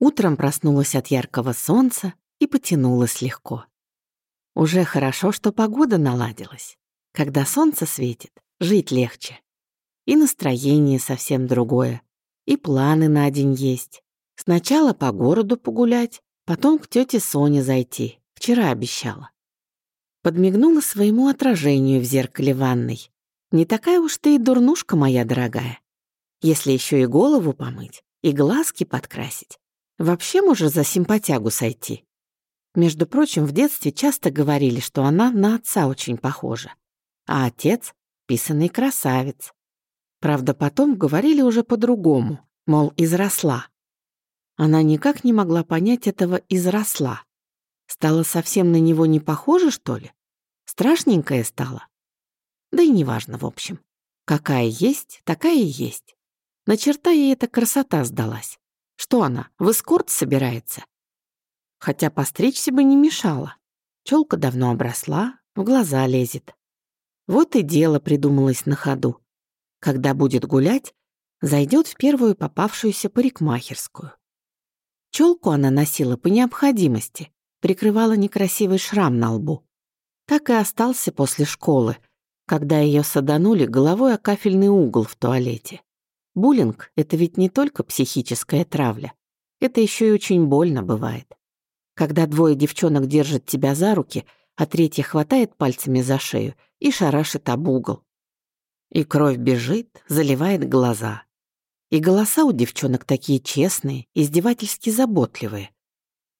Утром проснулась от яркого солнца и потянулась легко. Уже хорошо, что погода наладилась. Когда солнце светит, жить легче. И настроение совсем другое, и планы на день есть. Сначала по городу погулять, потом к тете Соне зайти. Вчера обещала. Подмигнула своему отражению в зеркале ванной. Не такая уж ты и дурнушка, моя дорогая. Если еще и голову помыть, и глазки подкрасить, вообще можешь за симпатягу сойти. Между прочим, в детстве часто говорили, что она на отца очень похожа. А отец — писанный красавец. Правда, потом говорили уже по-другому, мол, изросла. Она никак не могла понять этого «изросла». Стала совсем на него не похожа, что ли? Страшненькая стала? Да и неважно, в общем. Какая есть, такая и есть. На черта ей эта красота сдалась. Что она, в эскорт собирается? Хотя постричься бы не мешало. Челка давно обросла, в глаза лезет. Вот и дело придумалось на ходу. Когда будет гулять, зайдет в первую попавшуюся парикмахерскую. Челку она носила по необходимости, прикрывала некрасивый шрам на лбу. Так и остался после школы, когда ее саданули головой о кафельный угол в туалете. Буллинг — это ведь не только психическая травля. Это еще и очень больно бывает. Когда двое девчонок держат тебя за руки, а третья хватает пальцами за шею и шарашит об угол. И кровь бежит, заливает глаза. И голоса у девчонок такие честные, издевательски заботливые.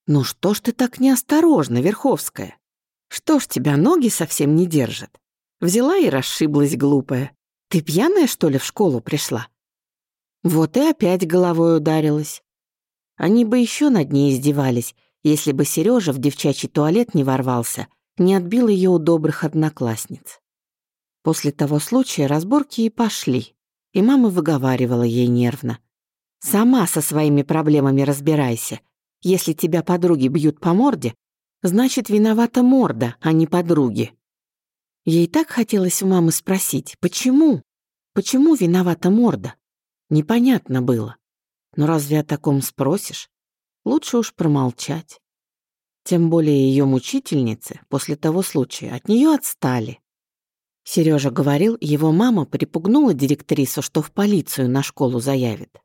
«Ну что ж ты так неосторожна, Верховская? Что ж тебя ноги совсем не держат?» Взяла и расшиблась глупая. «Ты пьяная, что ли, в школу пришла?» Вот и опять головой ударилась. Они бы еще над ней издевались, если бы Сережа в девчачий туалет не ворвался, не отбил ее у добрых одноклассниц. После того случая разборки и пошли, и мама выговаривала ей нервно. «Сама со своими проблемами разбирайся. Если тебя подруги бьют по морде, значит, виновата морда, а не подруги». Ей так хотелось у мамы спросить, почему? Почему виновата морда? Непонятно было. Но разве о таком спросишь? Лучше уж промолчать. Тем более ее мучительницы после того случая от нее отстали. Сережа говорил, его мама припугнула директрису, что в полицию на школу заявит.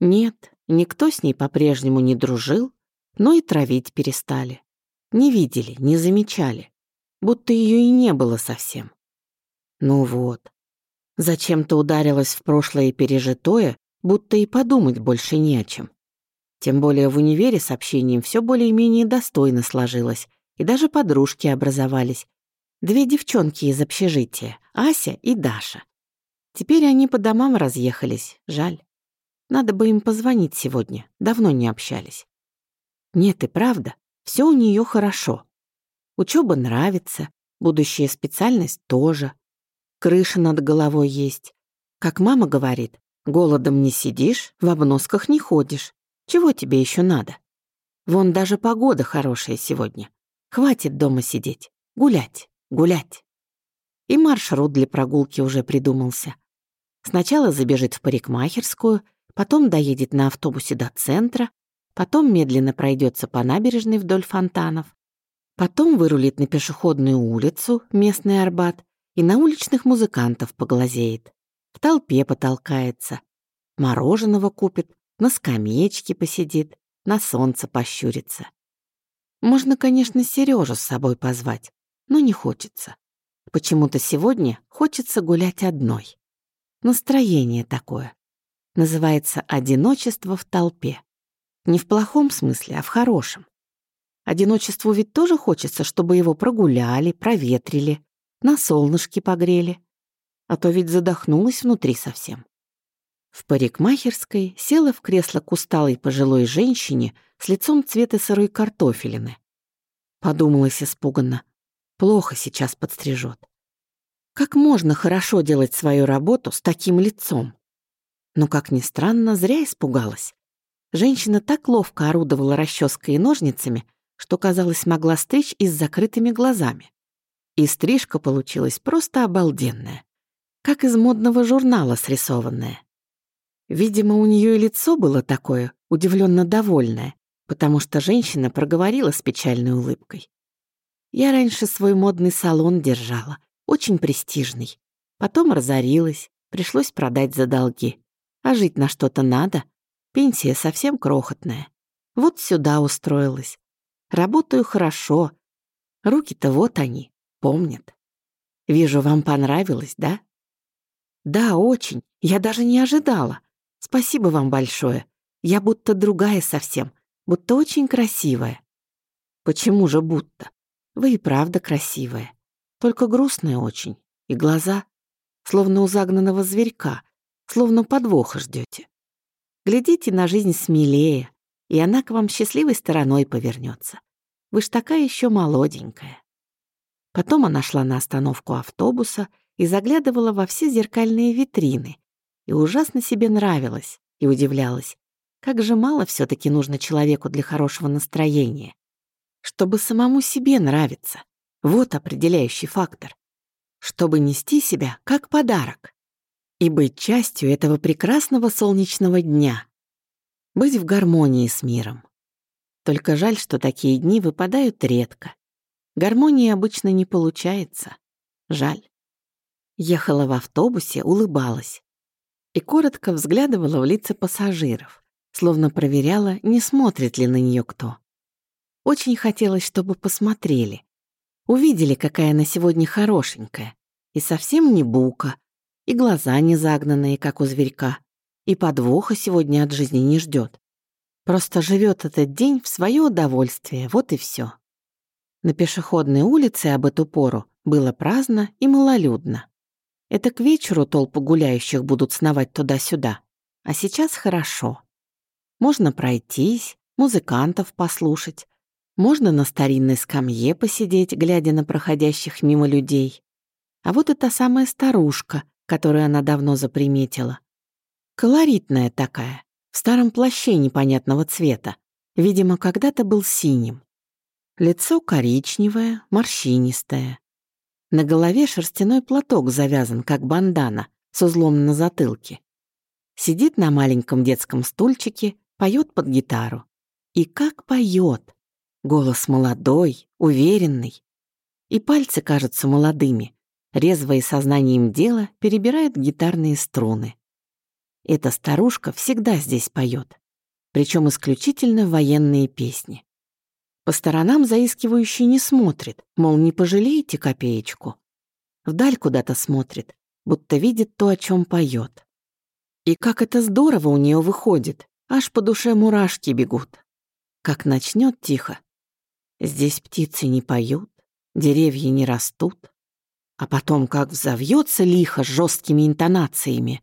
Нет, никто с ней по-прежнему не дружил, но и травить перестали. Не видели, не замечали, будто ее и не было совсем. Ну вот, зачем-то ударилась в прошлое пережитое, будто и подумать больше не о чем. Тем более в универе с общением все более-менее достойно сложилось, и даже подружки образовались. Две девчонки из общежития, Ася и Даша. Теперь они по домам разъехались, жаль. Надо бы им позвонить сегодня, давно не общались. Нет, и правда, все у нее хорошо. Учеба нравится, будущая специальность тоже. Крыша над головой есть. Как мама говорит, голодом не сидишь, в обносках не ходишь. Чего тебе еще надо? Вон даже погода хорошая сегодня. Хватит дома сидеть. Гулять, гулять. И маршрут для прогулки уже придумался. Сначала забежит в парикмахерскую, потом доедет на автобусе до центра, потом медленно пройдется по набережной вдоль фонтанов, потом вырулит на пешеходную улицу, местный Арбат, и на уличных музыкантов поглазеет. В толпе потолкается. Мороженого купит, на скамеечке посидит, на солнце пощурится. Можно, конечно, Сережу с собой позвать, но не хочется. Почему-то сегодня хочется гулять одной. Настроение такое. Называется «одиночество в толпе». Не в плохом смысле, а в хорошем. Одиночеству ведь тоже хочется, чтобы его прогуляли, проветрили, на солнышке погрели. А то ведь задохнулась внутри совсем. В парикмахерской села в кресло к усталой пожилой женщине с лицом цвета сырой картофелины. Подумалась испуганно. Плохо сейчас подстрижет. Как можно хорошо делать свою работу с таким лицом? Но, как ни странно, зря испугалась. Женщина так ловко орудовала расческой и ножницами, что, казалось, могла стричь и с закрытыми глазами. И стрижка получилась просто обалденная, как из модного журнала срисованная. Видимо, у нее и лицо было такое, удивленно довольное, потому что женщина проговорила с печальной улыбкой. Я раньше свой модный салон держала, очень престижный. Потом разорилась, пришлось продать за долги. А жить на что-то надо. Пенсия совсем крохотная. Вот сюда устроилась. Работаю хорошо. Руки-то вот они, помнят. Вижу, вам понравилось, да? Да, очень. Я даже не ожидала. Спасибо вам большое. Я будто другая совсем, будто очень красивая. Почему же будто? Вы и правда красивая. Только грустная очень. И глаза, словно у загнанного зверька, словно подвоха ждете. Глядите на жизнь смелее, и она к вам счастливой стороной повернется. Вы ж такая еще молоденькая. Потом она шла на остановку автобуса и заглядывала во все зеркальные витрины. И ужасно себе нравилась и удивлялась, как же мало все таки нужно человеку для хорошего настроения чтобы самому себе нравиться. Вот определяющий фактор. Чтобы нести себя как подарок. И быть частью этого прекрасного солнечного дня. Быть в гармонии с миром. Только жаль, что такие дни выпадают редко. Гармонии обычно не получается. Жаль. Ехала в автобусе, улыбалась. И коротко взглядывала в лица пассажиров, словно проверяла, не смотрит ли на нее кто. Очень хотелось, чтобы посмотрели. Увидели, какая она сегодня хорошенькая. И совсем не бука. И глаза не загнанные, как у зверька. И подвоха сегодня от жизни не ждет. Просто живет этот день в свое удовольствие, вот и все. На пешеходной улице об эту пору было праздно и малолюдно. Это к вечеру толпы гуляющих будут сновать туда-сюда. А сейчас хорошо. Можно пройтись, музыкантов послушать, можно на старинной скамье посидеть, глядя на проходящих мимо людей. А вот и та самая старушка, которую она давно заприметила. Колоритная такая, в старом плаще непонятного цвета. Видимо, когда-то был синим. Лицо коричневое, морщинистое. На голове шерстяной платок завязан, как бандана, с узлом на затылке. Сидит на маленьком детском стульчике, поет под гитару. И как поет! Голос молодой, уверенный. И пальцы кажутся молодыми. Резво и сознанием дела перебирает гитарные струны. Эта старушка всегда здесь поет, причем исключительно военные песни. По сторонам заискивающий не смотрит, мол, не пожалеете копеечку. Вдаль куда-то смотрит, будто видит то, о чем поет. И как это здорово у нее выходит, аж по душе мурашки бегут. Как начнет тихо, Здесь птицы не поют, деревья не растут. А потом как взовьется лихо с жесткими интонациями.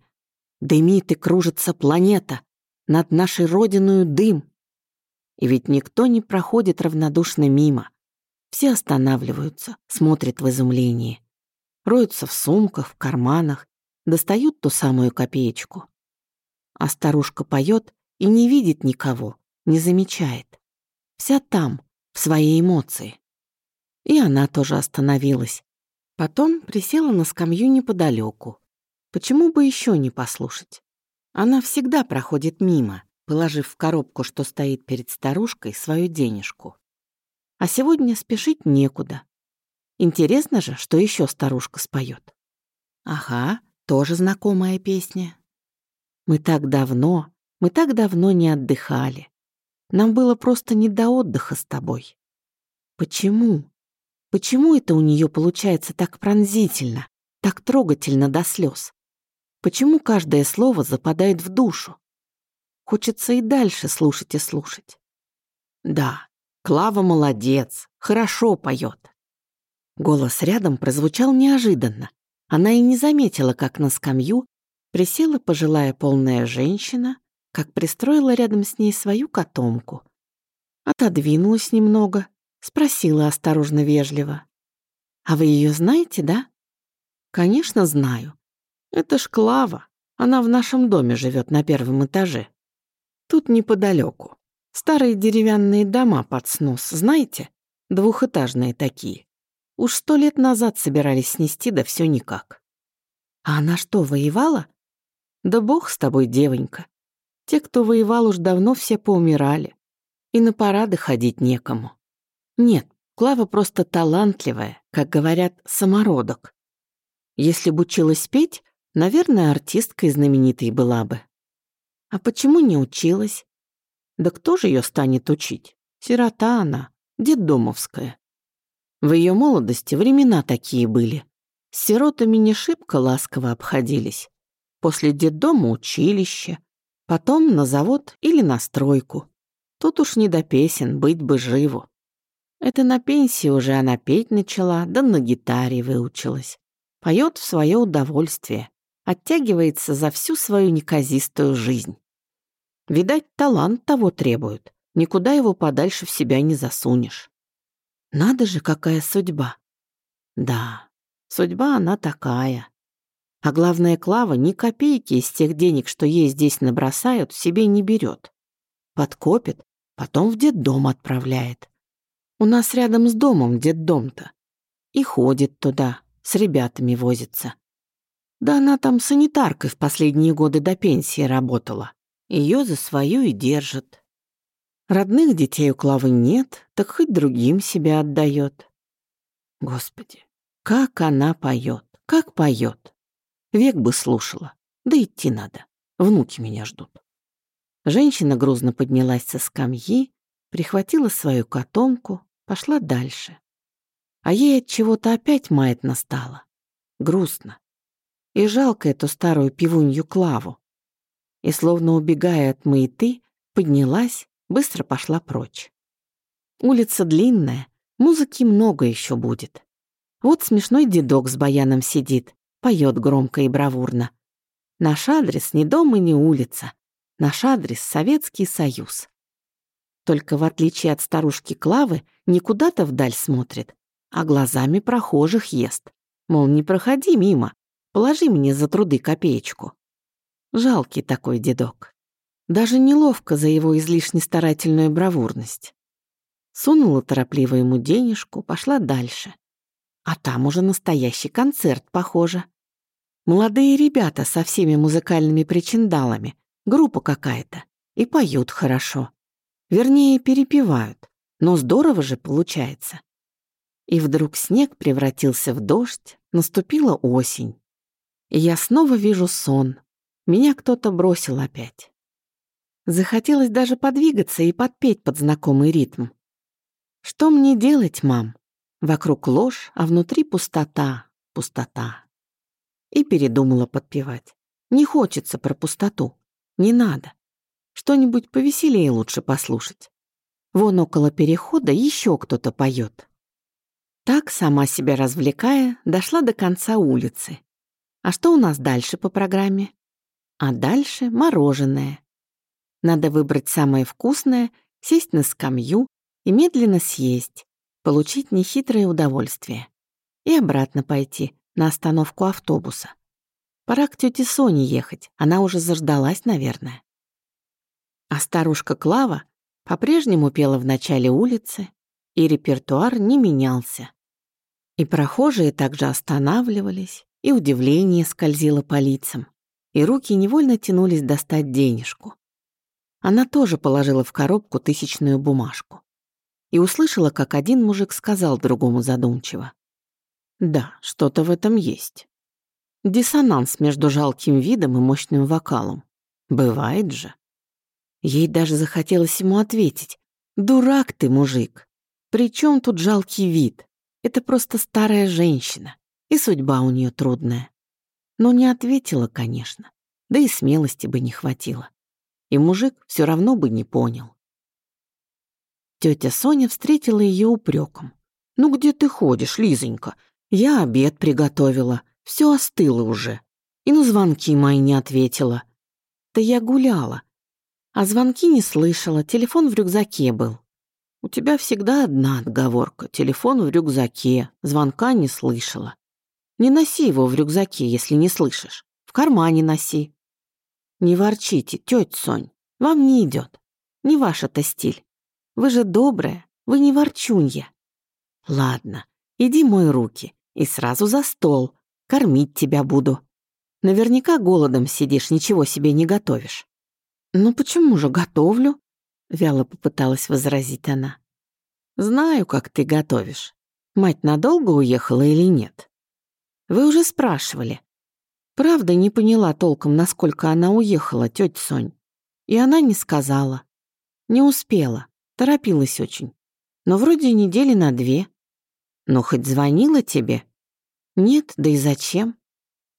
Дымит и кружится планета, над нашей родиною дым. И ведь никто не проходит равнодушно мимо. Все останавливаются, смотрят в изумлении. Роются в сумках, в карманах, достают ту самую копеечку. А старушка поет и не видит никого, не замечает. Вся там, в свои эмоции. И она тоже остановилась. Потом присела на скамью неподалеку. Почему бы еще не послушать? Она всегда проходит мимо, положив в коробку, что стоит перед старушкой, свою денежку. А сегодня спешить некуда. Интересно же, что еще старушка споет. Ага, тоже знакомая песня. Мы так давно, мы так давно не отдыхали. Нам было просто не до отдыха с тобой. Почему? Почему это у нее получается так пронзительно, так трогательно до слез? Почему каждое слово западает в душу? Хочется и дальше слушать и слушать. Да, Клава молодец, хорошо поет. Голос рядом прозвучал неожиданно. Она и не заметила, как на скамью присела пожилая полная женщина как пристроила рядом с ней свою котомку. Отодвинулась немного, спросила осторожно вежливо. «А вы ее знаете, да?» «Конечно, знаю. Это ж Клава. Она в нашем доме живет на первом этаже. Тут неподалеку. Старые деревянные дома под снос, знаете? Двухэтажные такие. Уж сто лет назад собирались снести, да все никак. А она что, воевала? Да бог с тобой, девонька. Те, кто воевал, уж давно все поумирали. И на парады ходить некому. Нет, Клава просто талантливая, как говорят, самородок. Если бы училась петь, наверное, артисткой знаменитой была бы. А почему не училась? Да кто же ее станет учить? Сирота она, детдомовская. В ее молодости времена такие были. С сиротами не шибко ласково обходились. После детдома училище, потом на завод или на стройку. Тут уж не до песен, быть бы живу. Это на пенсии уже она петь начала, да на гитаре выучилась. Поет в свое удовольствие, оттягивается за всю свою неказистую жизнь. Видать, талант того требует, никуда его подальше в себя не засунешь. Надо же, какая судьба. Да, судьба она такая. А главное, Клава ни копейки из тех денег, что ей здесь набросают, себе не берет. Подкопит, потом в детдом отправляет. У нас рядом с домом детдом-то. И ходит туда, с ребятами возится. Да она там санитаркой в последние годы до пенсии работала. Ее за свою и держит. Родных детей у Клавы нет, так хоть другим себя отдает. Господи, как она поет, как поет. Век бы слушала, да идти надо, внуки меня ждут. Женщина грузно поднялась со скамьи, прихватила свою котомку, пошла дальше. А ей от чего-то опять маятно стало. Грустно. И жалко эту старую пивунью Клаву. И словно убегая от маяты, поднялась быстро пошла прочь. Улица длинная, музыки много еще будет. Вот смешной дедок с баяном сидит, поет громко и бравурно. Наш адрес не дом и не улица. Наш адрес — Советский Союз. Только в отличие от старушки Клавы, не куда-то вдаль смотрит, а глазами прохожих ест. Мол, не проходи мимо, положи мне за труды копеечку. Жалкий такой дедок. Даже неловко за его излишне старательную бравурность. Сунула торопливо ему денежку, пошла дальше. А там уже настоящий концерт, похоже. Молодые ребята со всеми музыкальными причиндалами, группа какая-то, и поют хорошо. Вернее, перепевают, но здорово же получается. И вдруг снег превратился в дождь, наступила осень. И я снова вижу сон. Меня кто-то бросил опять. Захотелось даже подвигаться и подпеть под знакомый ритм. «Что мне делать, мам? Вокруг ложь, а внутри пустота, пустота». И передумала подпевать. Не хочется про пустоту. Не надо. Что-нибудь повеселее лучше послушать. Вон около перехода еще кто-то поет. Так, сама себя развлекая, дошла до конца улицы. А что у нас дальше по программе? А дальше мороженое. Надо выбрать самое вкусное, сесть на скамью и медленно съесть, получить нехитрое удовольствие. И обратно пойти на остановку автобуса. Пора к тете Соне ехать, она уже заждалась, наверное. А старушка Клава по-прежнему пела в начале улицы, и репертуар не менялся. И прохожие также останавливались, и удивление скользило по лицам, и руки невольно тянулись достать денежку. Она тоже положила в коробку тысячную бумажку. И услышала, как один мужик сказал другому задумчиво. «Да, что-то в этом есть. Диссонанс между жалким видом и мощным вокалом. Бывает же». Ей даже захотелось ему ответить. «Дурак ты, мужик! При чем тут жалкий вид? Это просто старая женщина, и судьба у нее трудная». Но не ответила, конечно, да и смелости бы не хватило и мужик все равно бы не понял. Тетя Соня встретила ее упреком. «Ну где ты ходишь, Лизонька? Я обед приготовила, все остыло уже. И на звонки мои не ответила. Да я гуляла. А звонки не слышала, телефон в рюкзаке был. У тебя всегда одна отговорка. Телефон в рюкзаке, звонка не слышала. Не носи его в рюкзаке, если не слышишь. В кармане носи. Не ворчите, тетя Сонь, вам не идет. Не ваш это стиль. Вы же добрая, вы не ворчунья. Ладно, иди мой руки и сразу за стол. Кормить тебя буду. Наверняка голодом сидишь, ничего себе не готовишь». «Ну почему же готовлю?» — вяло попыталась возразить она. «Знаю, как ты готовишь. Мать надолго уехала или нет?» «Вы уже спрашивали». Правда, не поняла толком, насколько она уехала, тетя Сонь. И она не сказала. Не успела, торопилась очень. Но вроде недели на две. Ну, хоть звонила тебе? Нет, да и зачем?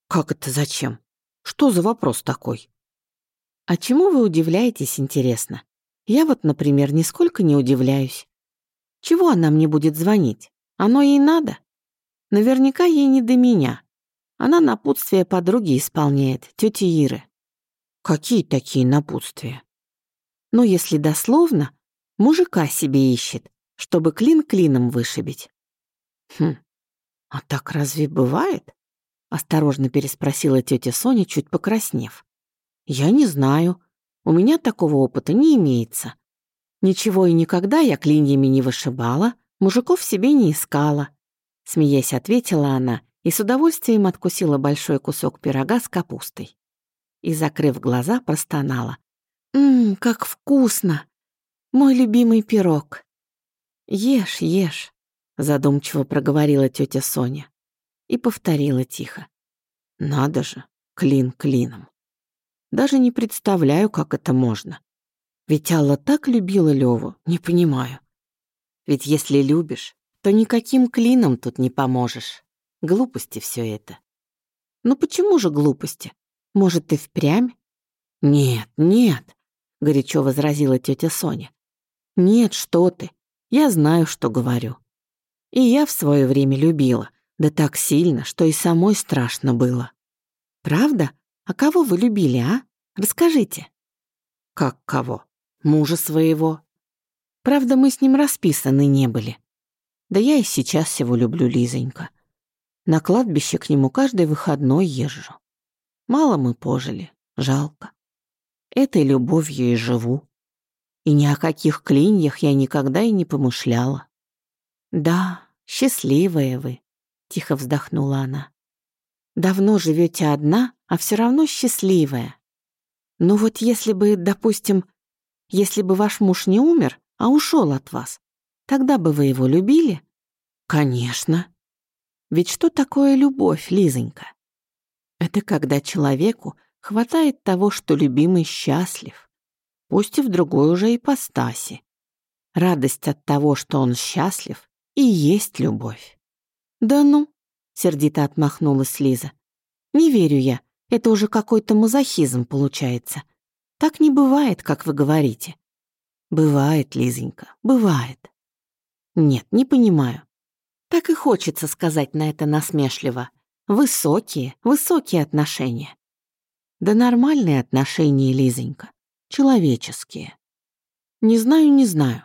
Как это зачем? Что за вопрос такой? А чему вы удивляетесь, интересно? Я вот, например, нисколько не удивляюсь. Чего она мне будет звонить? Оно ей надо? Наверняка ей не до меня. Она напутствие подруги исполняет, тети Иры. Какие такие напутствия? Ну, если дословно, мужика себе ищет, чтобы клин клином вышибить. Хм, а так разве бывает? Осторожно переспросила тетя Соня, чуть покраснев. Я не знаю. У меня такого опыта не имеется. Ничего и никогда я клиньями не вышибала, мужиков себе не искала. Смеясь, ответила она и с удовольствием откусила большой кусок пирога с капустой. И, закрыв глаза, простонала. «Ммм, как вкусно! Мой любимый пирог!» «Ешь, ешь», — задумчиво проговорила тетя Соня и повторила тихо. «Надо же, клин клином. Даже не представляю, как это можно. Ведь Алла так любила Леву, не понимаю. Ведь если любишь, то никаким клином тут не поможешь. Глупости все это. Ну почему же глупости? Может, ты впрямь? Нет, нет, горячо возразила тетя Соня. Нет, что ты. Я знаю, что говорю. И я в свое время любила, да так сильно, что и самой страшно было. Правда? А кого вы любили, а? Расскажите. Как кого? Мужа своего. Правда, мы с ним расписаны не были. Да я и сейчас его люблю, Лизонька. На кладбище к нему каждый выходной езжу. Мало мы пожили, жалко. Этой любовью и живу. И ни о каких клиньях я никогда и не помышляла. Да, счастливая вы, тихо вздохнула она. Давно живете одна, а все равно счастливая. Ну вот если бы, допустим, если бы ваш муж не умер, а ушел от вас, тогда бы вы его любили? Конечно. Ведь что такое любовь, Лизонька? Это когда человеку хватает того, что любимый счастлив, пусть и в другой уже ипостаси. Радость от того, что он счастлив, и есть любовь. «Да ну!» — сердито отмахнулась Лиза. «Не верю я. Это уже какой-то мазохизм получается. Так не бывает, как вы говорите». «Бывает, Лизонька, бывает». «Нет, не понимаю. Так и хочется сказать на это насмешливо. Высокие, высокие отношения». «Да нормальные отношения, Лизонька. Человеческие». «Не знаю, не знаю.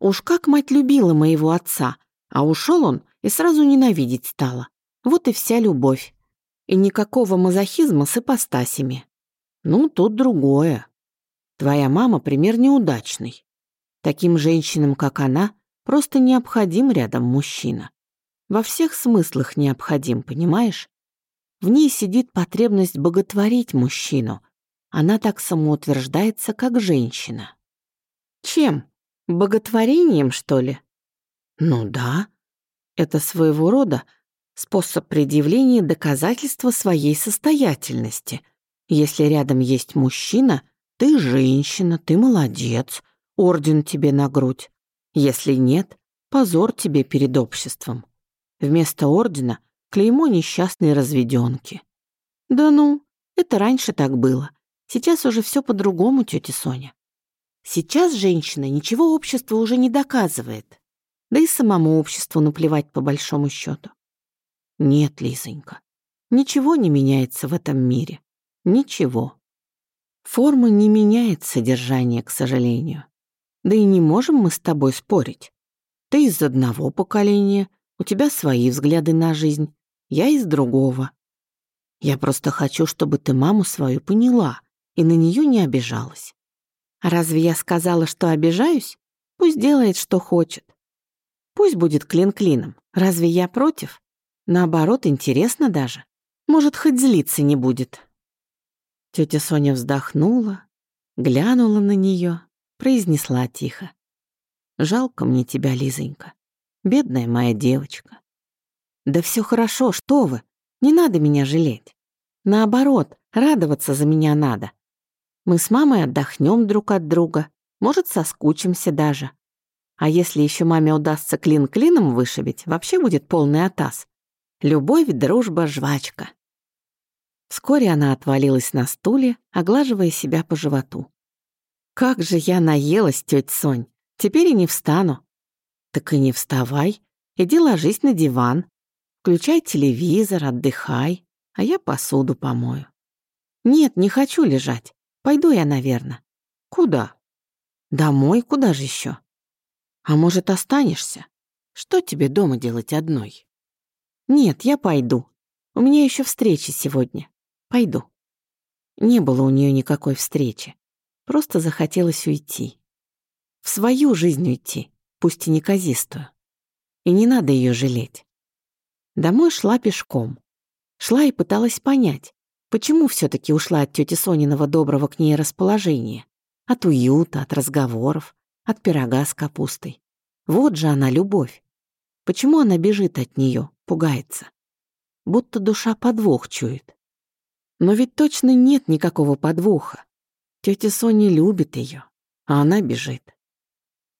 Уж как мать любила моего отца, а ушел он и сразу ненавидеть стала. Вот и вся любовь. И никакого мазохизма с ипостасями. Ну, тут другое. Твоя мама пример неудачный. Таким женщинам, как она, просто необходим рядом мужчина. Во всех смыслах необходим, понимаешь? В ней сидит потребность боготворить мужчину. Она так самоутверждается, как женщина. Чем? Боготворением, что ли? Ну да. Это своего рода способ предъявления доказательства своей состоятельности. Если рядом есть мужчина, ты женщина, ты молодец, орден тебе на грудь. Если нет, позор тебе перед обществом. Вместо ордена клеймо несчастной разведенки. Да ну, это раньше так было. Сейчас уже все по-другому, тетя Соня. Сейчас женщина ничего обществу уже не доказывает. Да и самому обществу наплевать по большому счету. Нет, Лизонька, ничего не меняется в этом мире. Ничего. Форма не меняет содержание, к сожалению. Да и не можем мы с тобой спорить. Ты из одного поколения, у тебя свои взгляды на жизнь, я из другого. Я просто хочу, чтобы ты маму свою поняла и на нее не обижалась. разве я сказала, что обижаюсь? Пусть делает, что хочет. Пусть будет клин клином. Разве я против? Наоборот, интересно даже. Может, хоть злиться не будет. Тетя Соня вздохнула, глянула на нее, произнесла тихо. «Жалко мне тебя, Лизонька, бедная моя девочка». «Да все хорошо, что вы, не надо меня жалеть. Наоборот, радоваться за меня надо. Мы с мамой отдохнем друг от друга, может, соскучимся даже. А если еще маме удастся клин клином вышибить, вообще будет полный атас. Любовь, дружба, жвачка. Вскоре она отвалилась на стуле, оглаживая себя по животу. «Как же я наелась, тетя Сонь! Теперь и не встану». «Так и не вставай. Иди ложись на диван. Включай телевизор, отдыхай, а я посуду помою». «Нет, не хочу лежать. Пойду я, наверное». «Куда?» «Домой, куда же еще? А может, останешься? Что тебе дома делать одной? Нет, я пойду. У меня еще встреча сегодня. Пойду. Не было у нее никакой встречи. Просто захотелось уйти. В свою жизнь уйти, пусть и неказистую. И не надо ее жалеть. Домой шла пешком. Шла и пыталась понять, почему все таки ушла от тети Сониного доброго к ней расположения. От уюта, от разговоров, от пирога с капустой. Вот же она, любовь. Почему она бежит от нее, пугается? Будто душа подвох чует. Но ведь точно нет никакого подвоха. Тетя Соня любит ее, а она бежит.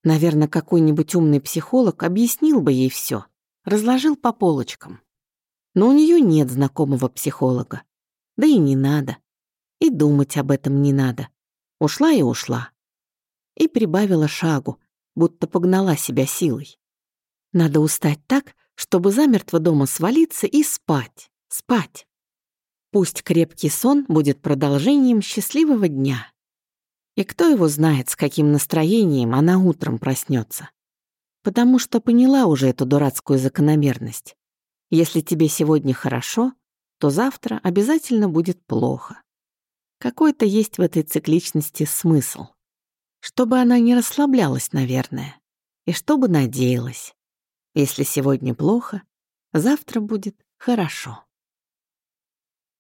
Наверное, какой-нибудь умный психолог объяснил бы ей все, разложил по полочкам. Но у нее нет знакомого психолога. Да и не надо. И думать об этом не надо. Ушла и ушла. И прибавила шагу, будто погнала себя силой. Надо устать так, чтобы замертво дома свалиться и спать, спать. Пусть крепкий сон будет продолжением счастливого дня. И кто его знает, с каким настроением она утром проснется. Потому что поняла уже эту дурацкую закономерность. Если тебе сегодня хорошо, то завтра обязательно будет плохо. Какой-то есть в этой цикличности смысл. Чтобы она не расслаблялась, наверное, и чтобы надеялась. Если сегодня плохо, завтра будет хорошо.